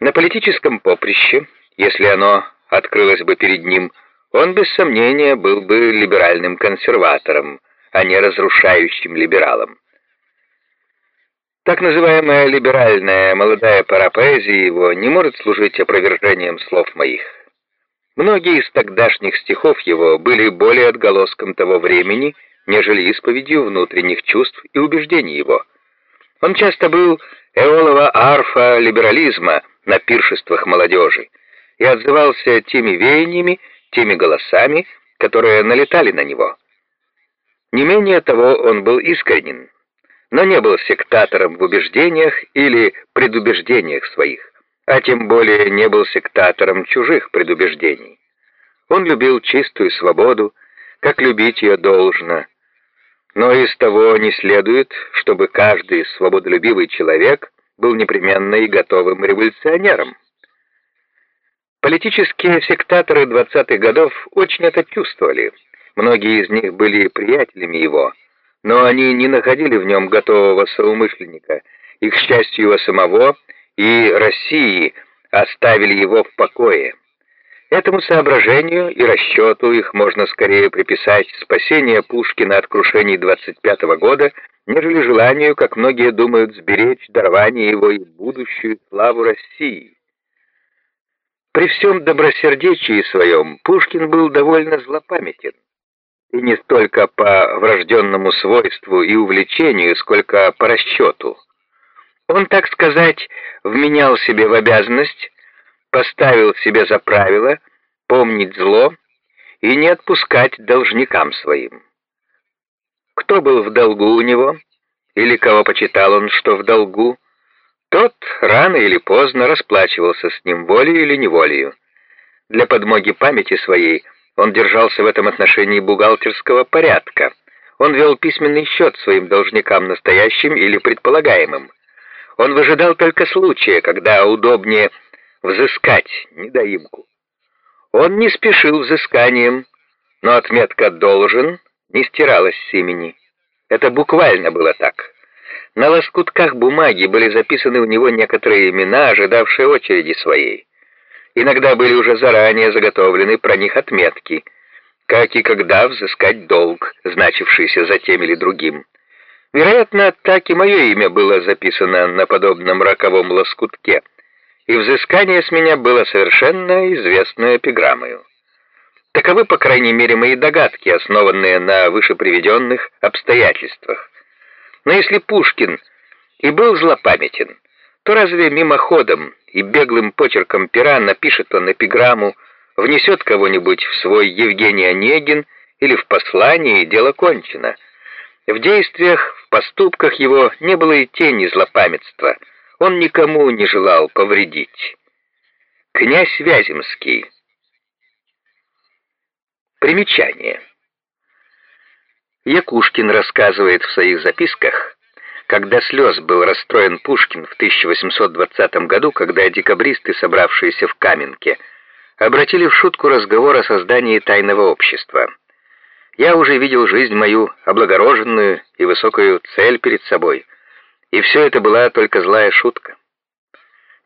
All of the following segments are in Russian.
На политическом поприще, если оно открылось бы перед ним, он без сомнения был бы либеральным консерватором, а не разрушающим либералом. Так называемая либеральная молодая пара поэзии его не может служить опровержением слов моих. Многие из тогдашних стихов его были более отголоском того времени, нежели исповедью внутренних чувств и убеждений его. Он часто был эолова арфа либерализма на пиршествах молодежи и отзывался теми веяниями, теми голосами, которые налетали на него. Не менее того, он был искренен, но не был сектатором в убеждениях или предубеждениях своих, а тем более не был сектатором чужих предубеждений. Он любил чистую свободу, как любить ее должно, но из того не следует, чтобы каждый свободолюбивый человек был непременно и готовым революционером. Политические сектаторы 20-х годов очень это чувствовали. Многие из них были приятелями его, но они не находили в нем готового соумышленника. И, к счастью его самого, и России оставили его в покое. Этому соображению и расчету их можно скорее приписать спасение Пушкина от крушений 25 -го года, нежели желанию, как многие думают, сберечь дарование его и будущую славу России. При всем добросердечии своем Пушкин был довольно злопамятен. И не столько по врожденному свойству и увлечению, сколько по расчету. Он, так сказать, вменял себе в обязанность поставил себе за правило помнить зло и не отпускать должникам своим. Кто был в долгу у него, или кого почитал он, что в долгу, тот рано или поздно расплачивался с ним волей или неволею. Для подмоги памяти своей он держался в этом отношении бухгалтерского порядка. Он вел письменный счет своим должникам настоящим или предполагаемым. Он выжидал только случая, когда удобнее взыскать недоимку. Он не спешил взысканием, но отметка «должен» не стиралась с имени. Это буквально было так. На лоскутках бумаги были записаны у него некоторые имена, ожидавшие очереди своей. Иногда были уже заранее заготовлены про них отметки, как и когда взыскать долг, значившийся за тем или другим. Вероятно, так и мое имя было записано на подобном роковом лоскутке — и взыскание с меня было совершенно известной эпиграммою. Таковы, по крайней мере, мои догадки, основанные на вышеприведенных обстоятельствах. Но если Пушкин и был злопамятен, то разве мимоходом и беглым почерком пера напишет он эпиграмму, внесет кого-нибудь в свой Евгений Онегин или в послание, и дело кончено. В действиях, в поступках его не было и тени злопамятства — он никому не желал повредить. Князь Вяземский. Примечание. Якушкин рассказывает в своих записках, когда слез был расстроен Пушкин в 1820 году, когда декабристы, собравшиеся в Каменке, обратили в шутку разговор о создании тайного общества. Я уже видел жизнь мою облагороженную и высокую цель перед собой — и все это была только злая шутка.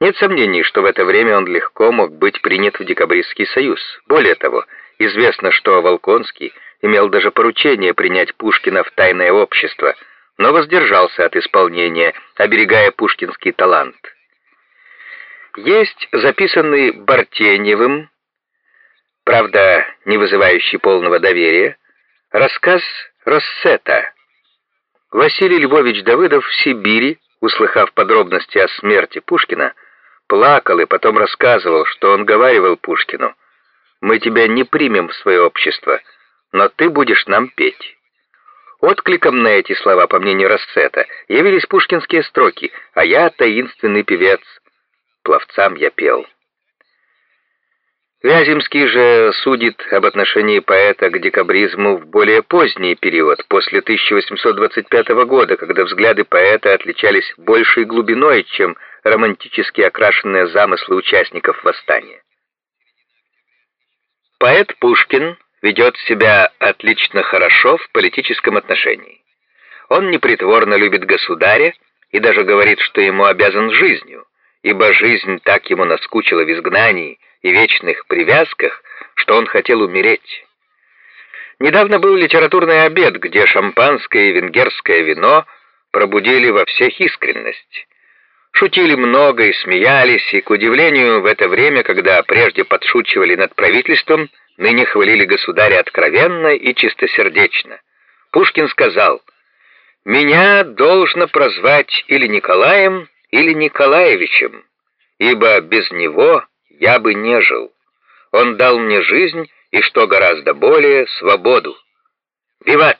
Нет сомнений, что в это время он легко мог быть принят в Декабристский союз. Более того, известно, что Волконский имел даже поручение принять Пушкина в тайное общество, но воздержался от исполнения, оберегая пушкинский талант. Есть записанный Бартеневым, правда, не вызывающий полного доверия, рассказ Россета Василий Львович Давыдов в Сибири, услыхав подробности о смерти Пушкина, плакал и потом рассказывал, что он говаривал Пушкину, «Мы тебя не примем в свое общество, но ты будешь нам петь». Откликом на эти слова, по мнению Рассета, явились пушкинские строки «А я таинственный певец, пловцам я пел». Вяземский же судит об отношении поэта к декабризму в более поздний период, после 1825 года, когда взгляды поэта отличались большей глубиной, чем романтически окрашенные замыслы участников восстания. Поэт Пушкин ведет себя отлично хорошо в политическом отношении. Он непритворно любит государя и даже говорит, что ему обязан жизнью, ибо жизнь так ему наскучила в изгнании и вечных привязках, что он хотел умереть. Недавно был литературный обед, где шампанское и венгерское вино пробудили во всех искренность. Шутили много и смеялись, и, к удивлению, в это время, когда прежде подшучивали над правительством, ныне хвалили государя откровенно и чистосердечно. Пушкин сказал, «Меня должно прозвать или Николаем, или Николаевичем, ибо без него я бы не жил. Он дал мне жизнь и, что гораздо более, свободу. Виват!»